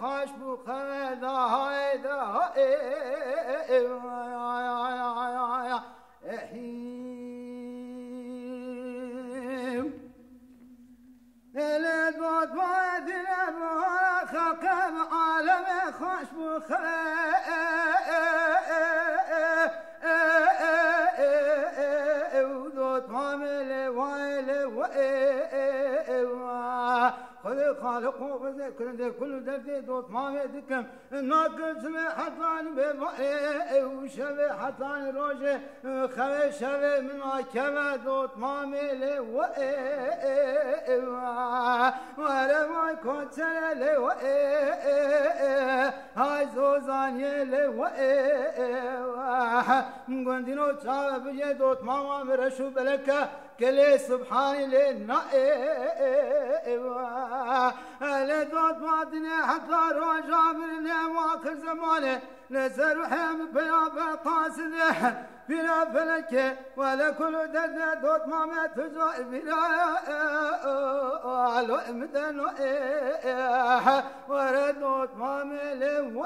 خاش بو خدا هايدا aleme hoş bu خذ خالق وذكر كل درد دوت ما دكم ناقص حطان بماء وشبه حطان روجه خوي شبه من كما دوت ما ميل و ولا ما كنت سنة و هاي زوزان يل و قندينو تشاب دوت ما مرشو بلكه كلي سبحان لنا لدوت مادنا حتى رجع من واخر زمانه نزر حم بلا بطاسنه بلا فلك ولا كل درد دوت ما ما تزوى بلا لو امدن ورد دوت ما ملم